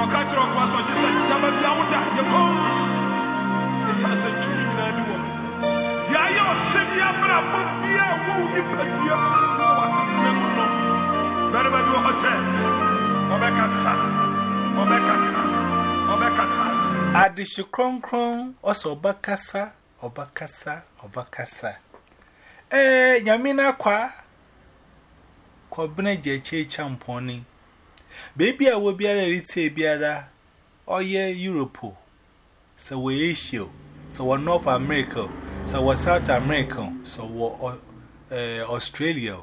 na ɔka kyerɛ ɔkoa so ɔgye sɛ daba bia wo da yɛkɔ ɛsiane sɛ ntu nyinaa ni wɔ yɛayɛ ɔsɛdeɛ abrabɔ bia wɔ wo nipadua wɔatentea mu no bɛrima bi wɔ hɔ sɛ ɔbɛkasa ɔbɛkasa ɔbɛkasa adehye kronkron ɔsɛ ɔbɛkasa ɔbɛkasa ɔbɛkasa ɛɛ eh, nyame no akwa kɔbena gya akyiakyi Baby, I will be a little bit. Oh, yeah, Europe. So we're Asia. So we're North America. So we're South America. Eh, so we're、uh, Australia.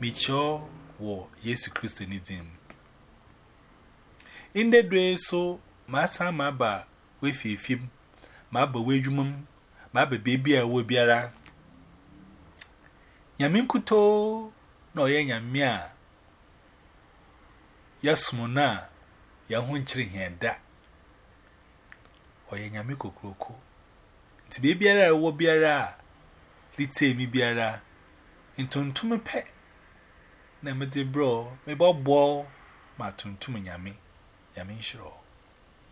Micho war, yes, Christianism. In the day, so my son, my bar, with him, my bar, with him, my baby, I will be around. Yaminkuto, no, yeah, yeah. Yasmona, Yahunchri Henda. Or Yamiko Croco. To be beara, wo beara, little me beara, into me pe. Namity bro, me bob ball, my shro.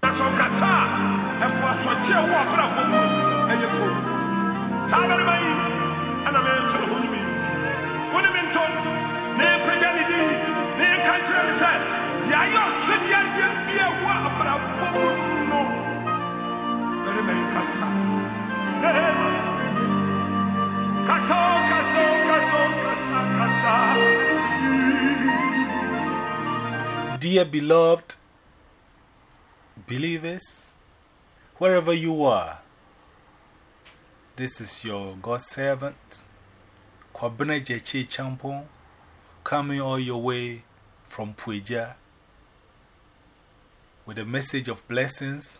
That's all Cata, and what's what you want, and you pull. Dear beloved believers, wherever you are, this is your God servant, Kwabena Jeche Champon, coming all your way from Pueja with a message of blessings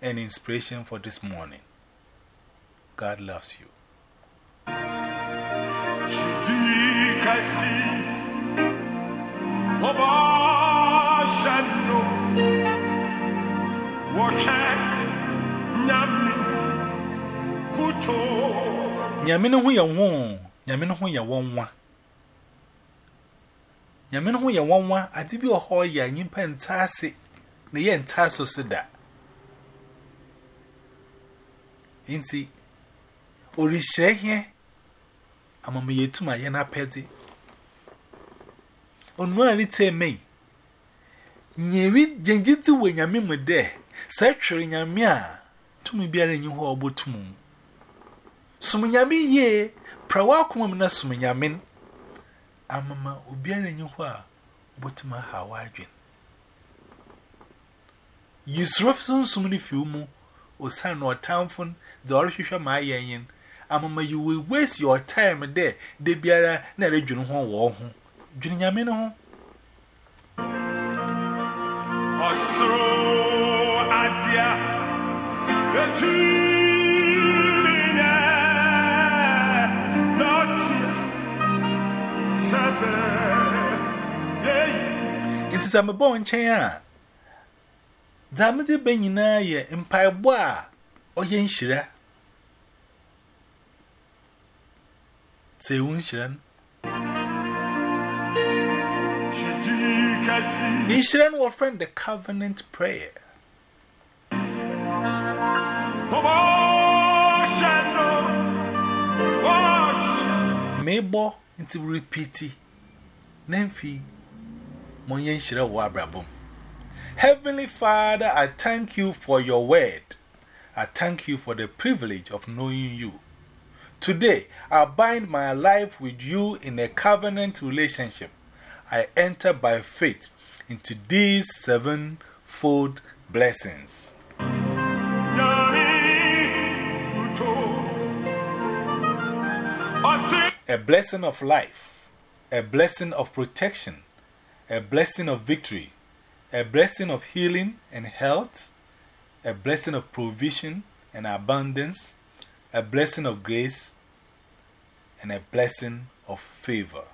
and inspiration for this morning. God loves you. said no wɔhwɛ nyame kuto nyame no ho yɛ wo nyame no ho yɛ wɔnwa nyame no ho yɛ wɔnwa ade bi wɔ hɔ yɛ nyimpa nta ase na yɛ nta so so da. Nti ɔrehyerɛ hɛ amamyɛtum a yɛn apɛde ɔnua ne tee mei nyewi gyengyiti wɔ nyame mu dɛ sɛ twere nyame a tumi biara nyi hɔ a ɔbɛtum som nyame yie pra wakoma mu amama obiara nyi hɔ hawajin. Yusuf aha w'adwen. Yisuro sunsun no fi mu osan na ɔtamfo no deɛ ɔrehwehwɛ amama you will waste your time dɛ de biara na ɛredwene ho wɔ ho. Dwene nyame no Osro Adia Yei It is a born chair. Zamadi Benina ye empire bois or yen shira. Say, Winshiran. Nishiran will friend the covenant prayer. Mabel into repeat it. Nemfi, Monyen Shira Wabrabum. Heavenly Father, I thank you for your word. I thank you for the privilege of knowing you. Today, I bind my life with you in a covenant relationship. I enter by faith into these sevenfold blessings. A blessing of life, a blessing of protection, a blessing of victory, a blessing of healing and health, a blessing of provision and abundance, a blessing of grace, and a blessing of favor.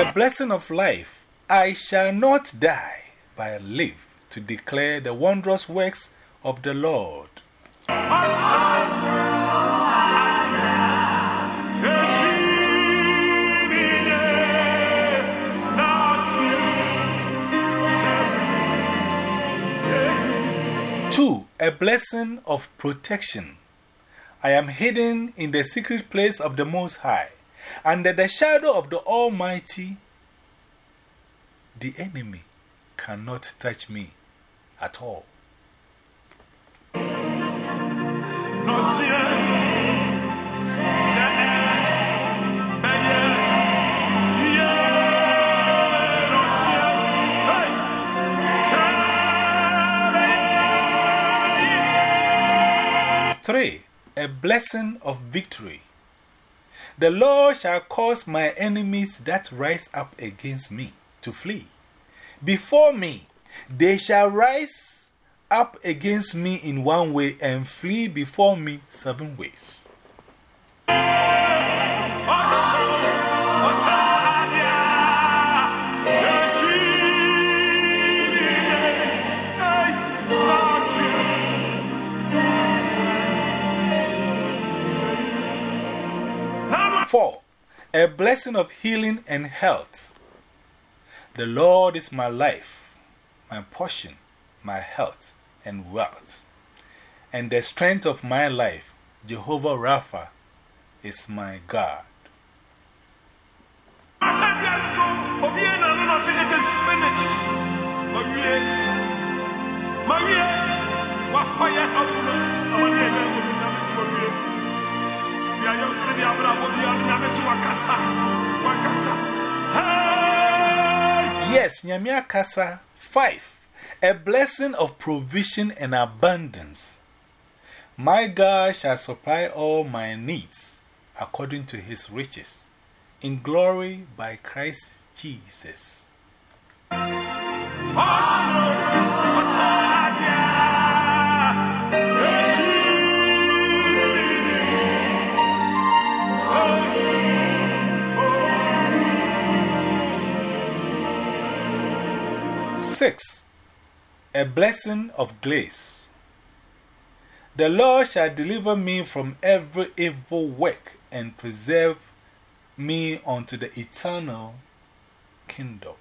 A blessing of life, I shall not die, but live to declare the wondrous works of the Lord. Two, a blessing of protection. I am hidden in the secret place of the Most High. Under the shadow of the Almighty, the enemy cannot touch me at all. Three, a blessing of victory. The Lord shall cause my enemies that rise up against me to flee. Before me, they shall rise up against me in one way and flee before me seven ways. A blessing of healing and health. The Lord is my life, my portion, my health, and wealth. And the strength of my life, Jehovah Rapha, is my God. Yes, Nyamia Kasa 5 A blessing of provision and abundance. My God shall supply all my needs according to his riches in glory by Christ Jesus. A blessing of grace. The Lord shall deliver me from every evil work and preserve me unto the eternal kingdom.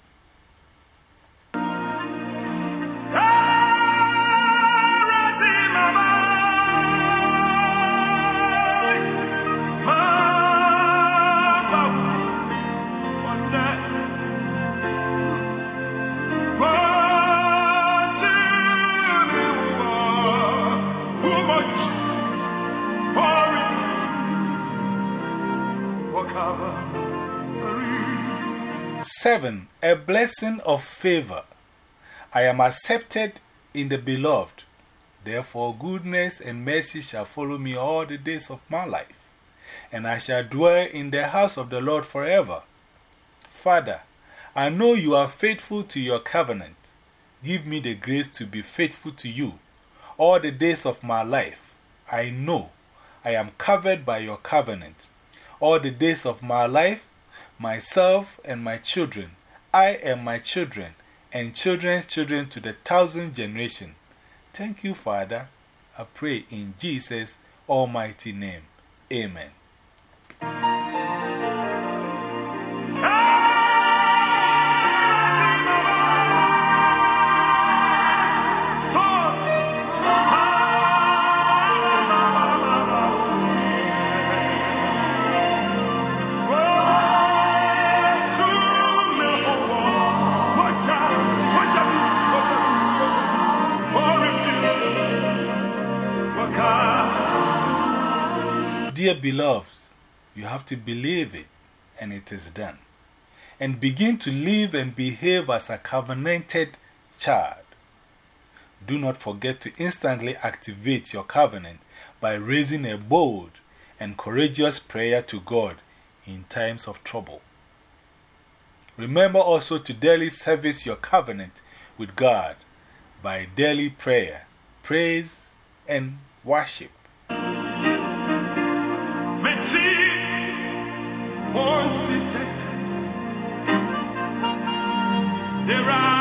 Seven, a blessing of favor. I am accepted in the beloved. Therefore, goodness and mercy shall follow me all the days of my life, and I shall dwell in the house of the Lord forever. Father, I know you are faithful to your covenant. Give me the grace to be faithful to you all the days of my life. I know I am covered by your covenant. All the days of my life, myself and my children, I and my children, and children's children to the thousand generation. Thank you, Father. I pray in Jesus' almighty name. Amen. Dear beloved, you have to believe it, and it is done. And begin to live and behave as a covenanted child. Do not forget to instantly activate your covenant by raising a bold and courageous prayer to God in times of trouble. Remember also to daily service your covenant with God by daily prayer, praise, and worship. There are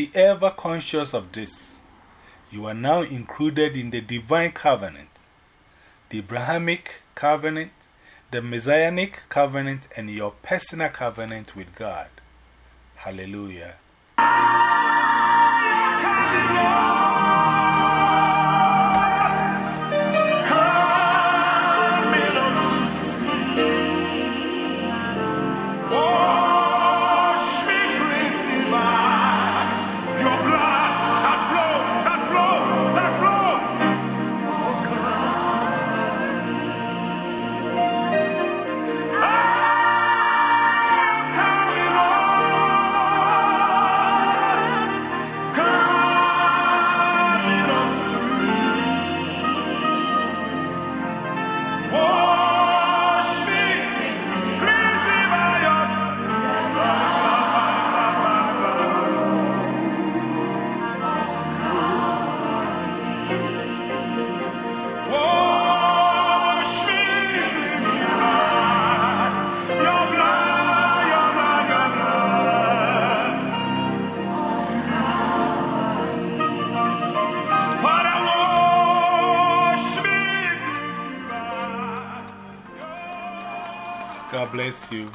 Be ever conscious of this. You are now included in the divine covenant, the Abrahamic covenant, the Messianic covenant, and your personal covenant with God. Hallelujah. Bless you.